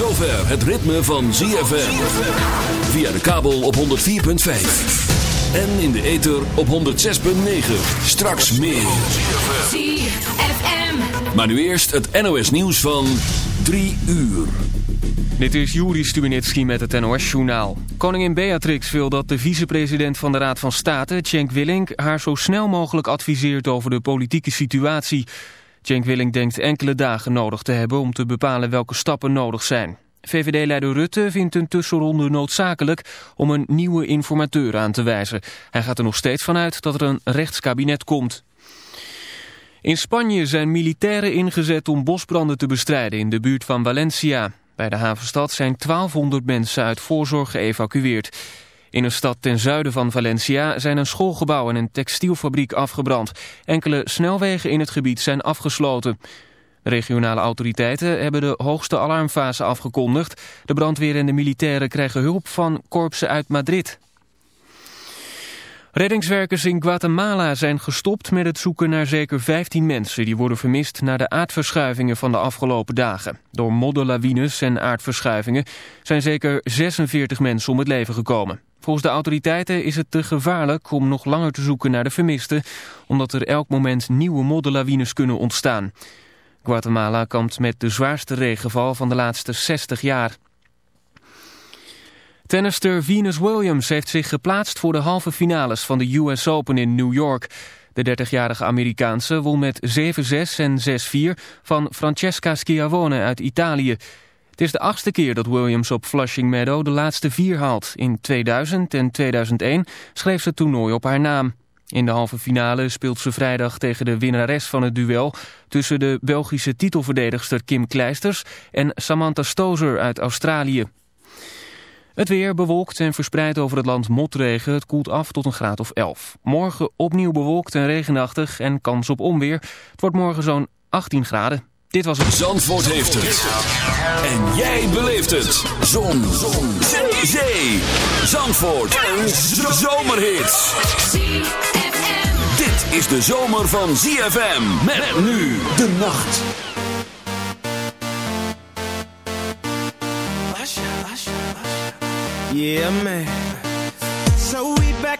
zover het ritme van ZFM. Via de kabel op 104.5. En in de ether op 106.9. Straks meer. ZFM. Maar nu eerst het NOS nieuws van 3 uur. Dit is Juri Stubenitski met het NOS-journaal. Koningin Beatrix wil dat de vicepresident van de Raad van State, Cenk Willink... haar zo snel mogelijk adviseert over de politieke situatie. Cenk Willink denkt enkele dagen nodig te hebben om te bepalen welke stappen nodig zijn. VVD-leider Rutte vindt een tussenronde noodzakelijk om een nieuwe informateur aan te wijzen. Hij gaat er nog steeds vanuit dat er een rechtskabinet komt. In Spanje zijn militairen ingezet om bosbranden te bestrijden in de buurt van Valencia. Bij de havenstad zijn 1200 mensen uit voorzorg geëvacueerd. In een stad ten zuiden van Valencia zijn een schoolgebouw en een textielfabriek afgebrand. Enkele snelwegen in het gebied zijn afgesloten. Regionale autoriteiten hebben de hoogste alarmfase afgekondigd. De brandweer en de militairen krijgen hulp van korpsen uit Madrid. Reddingswerkers in Guatemala zijn gestopt met het zoeken naar zeker 15 mensen... die worden vermist na de aardverschuivingen van de afgelopen dagen. Door modderlawines en aardverschuivingen zijn zeker 46 mensen om het leven gekomen. Volgens de autoriteiten is het te gevaarlijk om nog langer te zoeken naar de vermisten... omdat er elk moment nieuwe modderlawines kunnen ontstaan. Guatemala kampt met de zwaarste regenval van de laatste 60 jaar. Tennister Venus Williams heeft zich geplaatst voor de halve finales van de US Open in New York. De 30-jarige Amerikaanse won met 7-6 en 6-4 van Francesca Schiavone uit Italië. Het is de achtste keer dat Williams op Flushing Meadow de laatste vier haalt. In 2000 en 2001 schreef ze het toernooi op haar naam. In de halve finale speelt ze vrijdag tegen de winnares van het duel... tussen de Belgische titelverdedigster Kim Kleisters en Samantha Stozer uit Australië. Het weer bewolkt en verspreid over het land motregen. Het koelt af tot een graad of 11. Morgen opnieuw bewolkt en regenachtig en kans op onweer. Het wordt morgen zo'n 18 graden. Dit was het... Zandvoort heeft het. En jij beleeft het. Zon. Zon. Zee. Zee. Zandvoort. Een zomerhit. ZFM. Dit is de zomer van ZFM. Met nu de nacht. Yeah, man. So we back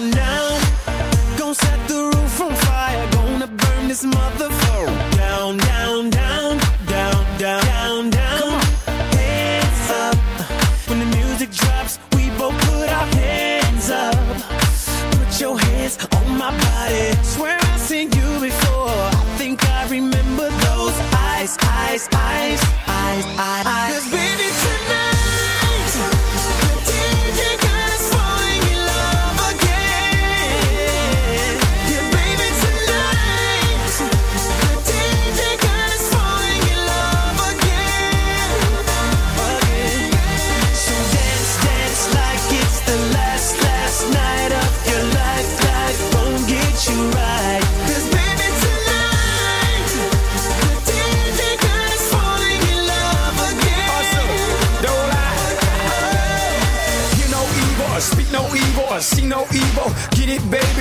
now. Gonna set the roof on fire. Gonna burn this motherfucker down, down, down.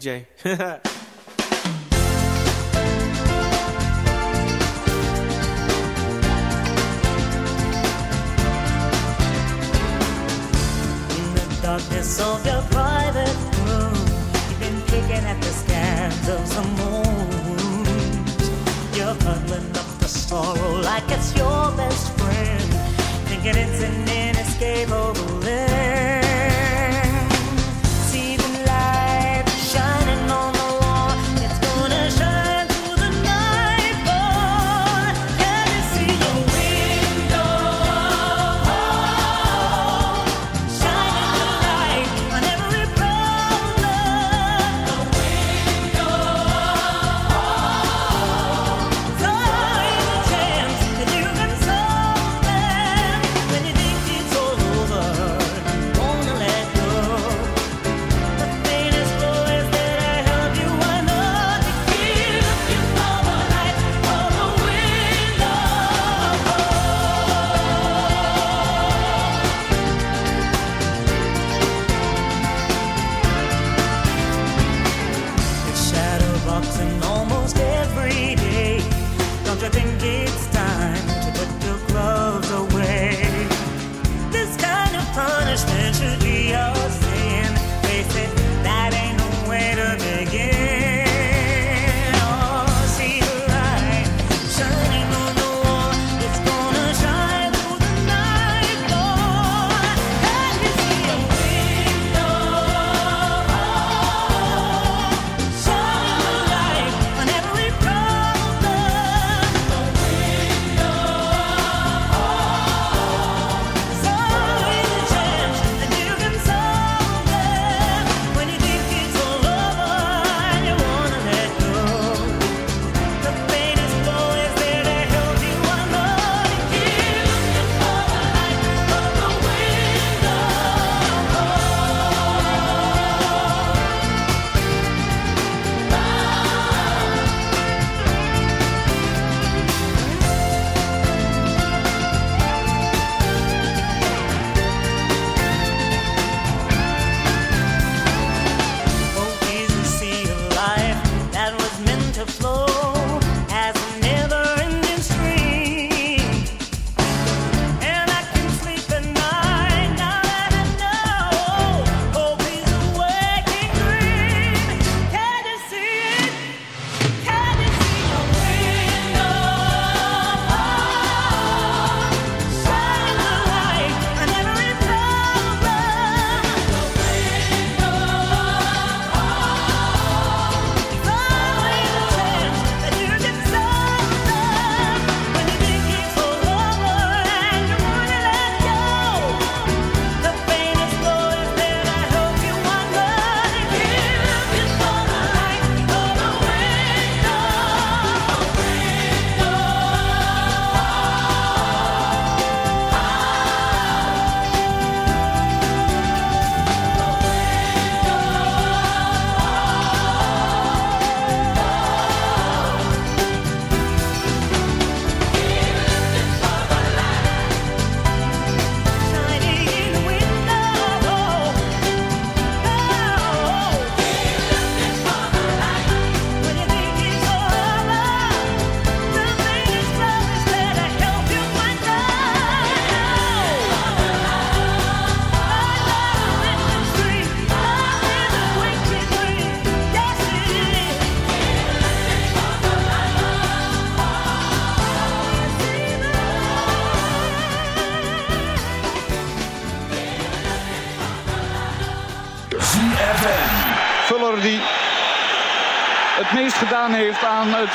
DJ. punished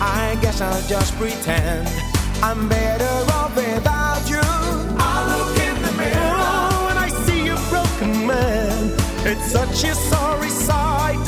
I guess I'll just pretend I'm better off without you. I look in the mirror oh, and I see a broken man. It's such a sorry sight.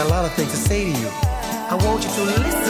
got a lot of things to say to you. I want you to listen.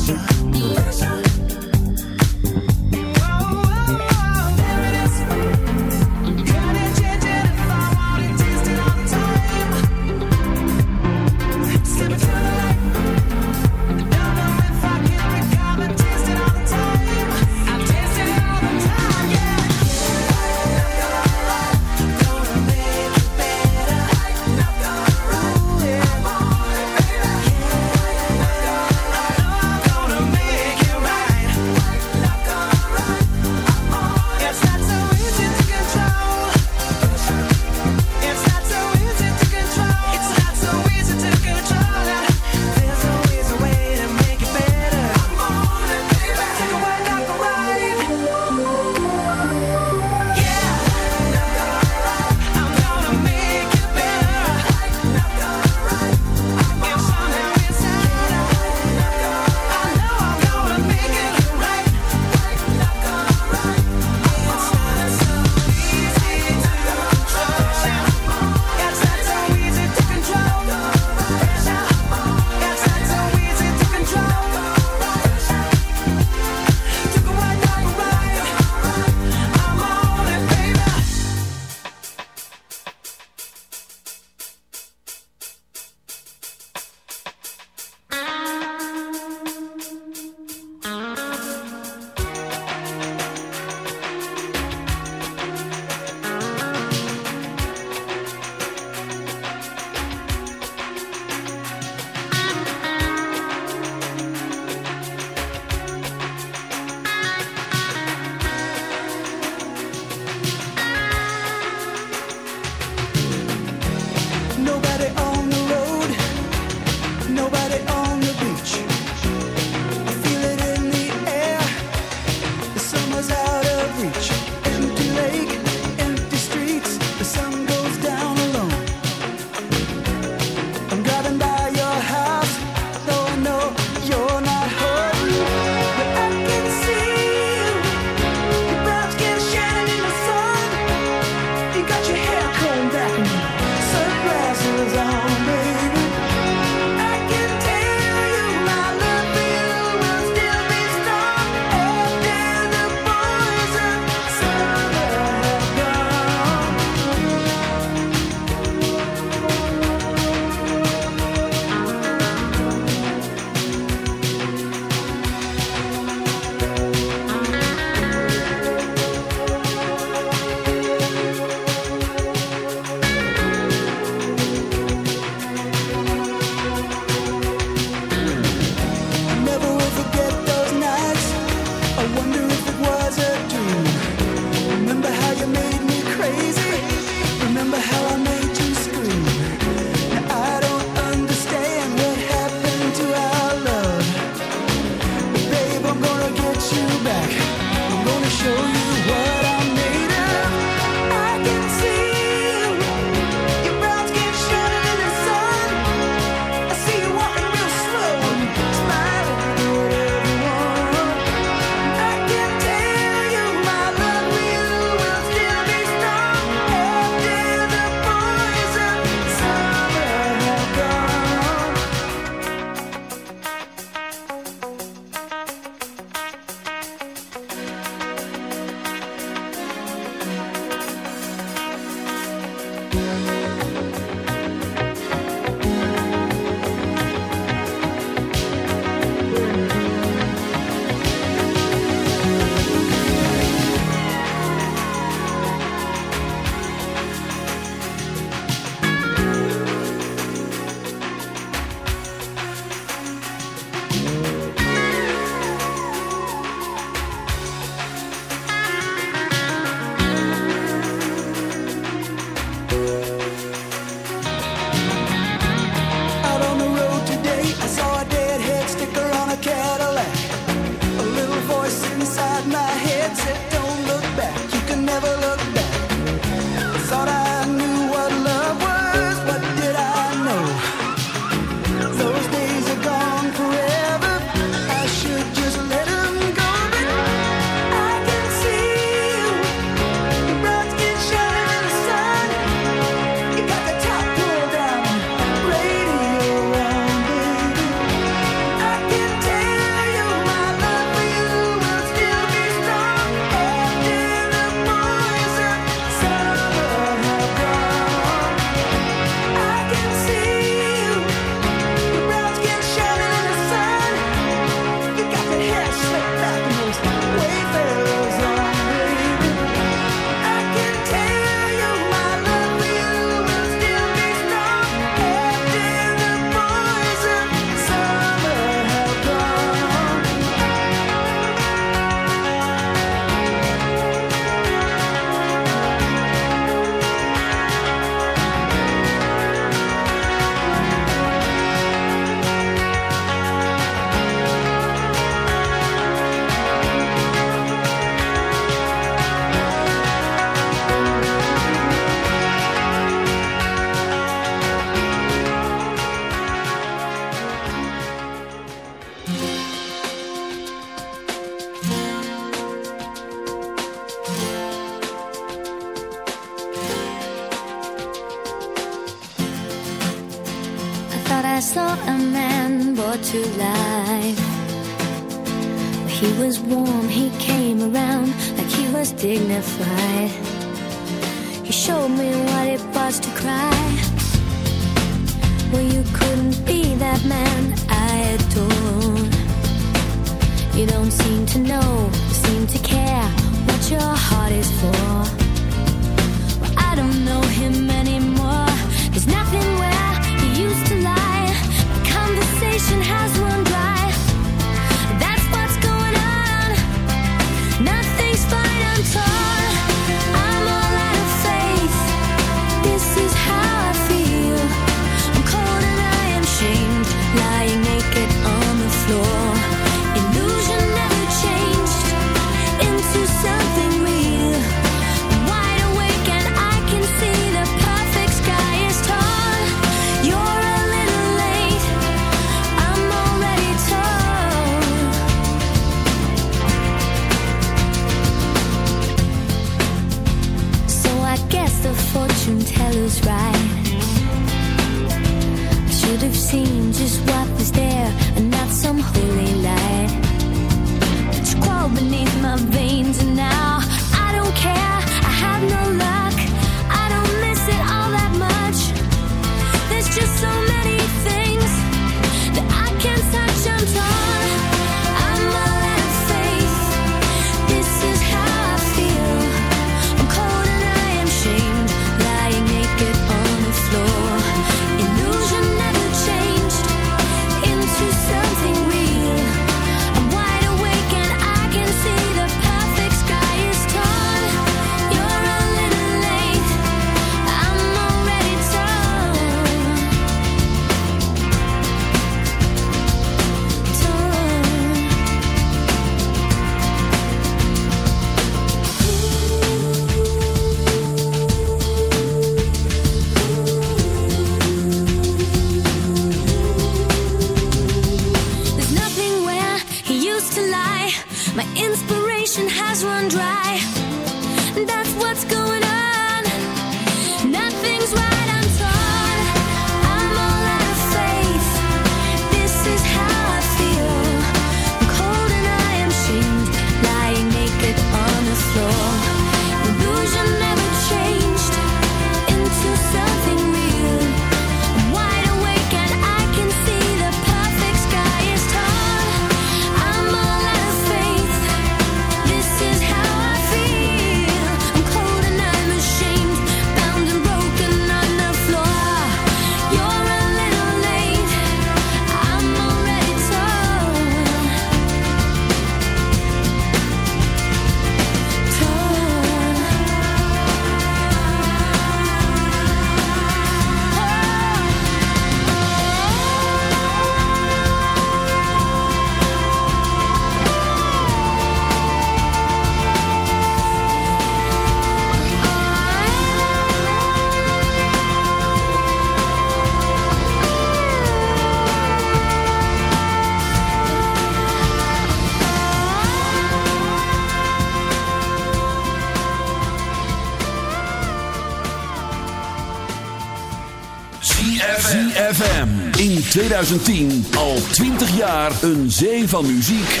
2010 al 20 jaar een zee van muziek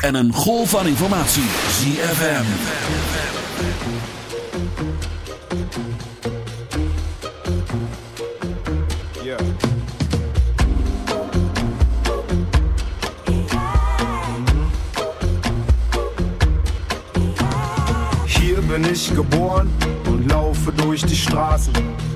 en een golf van informatie. ZFM. Hier bin ich geboren und laufe durch die Straßen.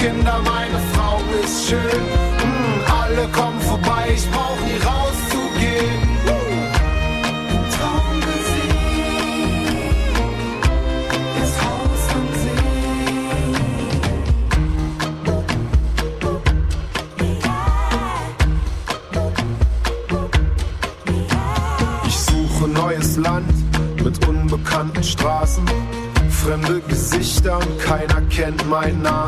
Kinder, meine Frau ist schön. Mm, alle kommen vorbei, ich brauch nie rauszugehen. Uh. Traummusik, das Haus am See. Ich suche neues Land mit unbekannten Straßen, fremde Gesichter und keiner kennt meinen Namen